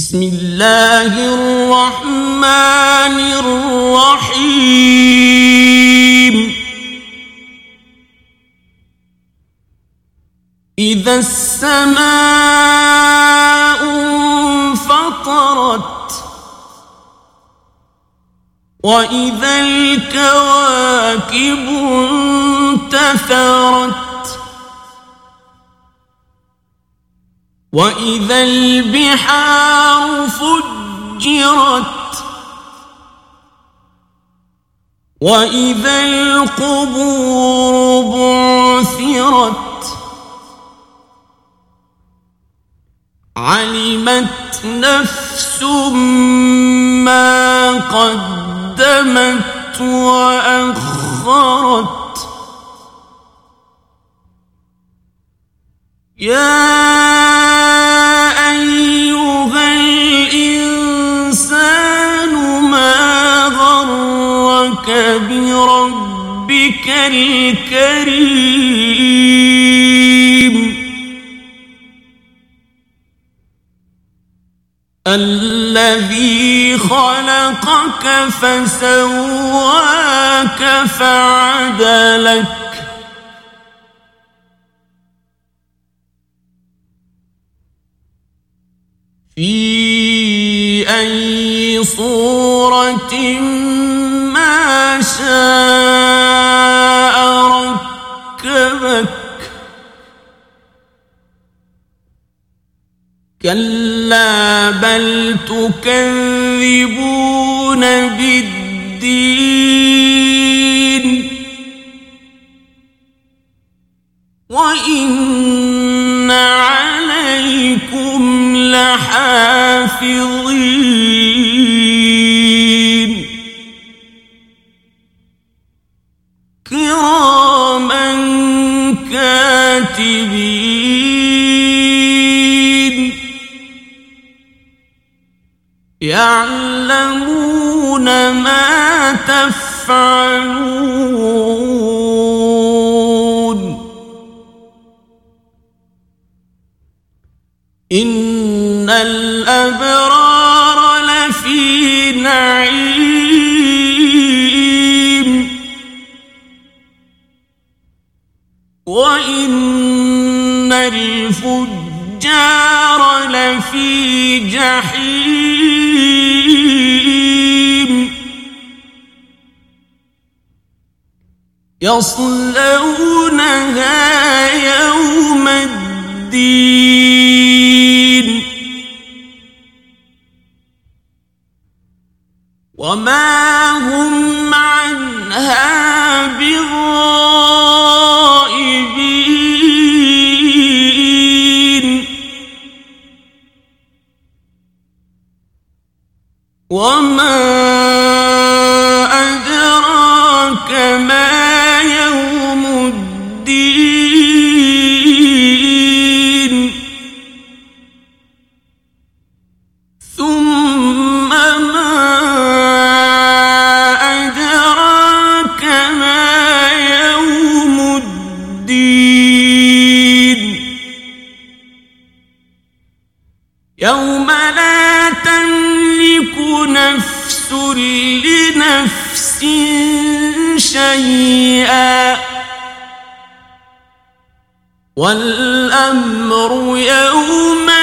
بسم اللہ الرحمن الرحیم اذا السماء انفطرت وإذا الكواكب انتثرت وَإِذَا الْبِحَارُ فُجِّرَتْ وَإِذَا الْقُبُورُ بُعْثِرَتْ عَلِمَتْ نَفْسٌ مَا قَدَّمَتْ وَأَخَّرَتْ يَا بربك الكريم الذي خلقك فسواك فعدلك في أي صورة ما شاء ركبك. كلا بل تكذبون بالدين. وإن عليكم لحافظين. يعلمون ما تفعلون. إن الأبرار لفي نعيم. وإن الفجر الفجار لفي جحيم. يصلونها يوم الدين. وما هم وما أدراك ما يوم الدين ثم ما أدراك ما يوم الدين يوم لا تملك نفس لنفس شيئا. والأمر يومئذ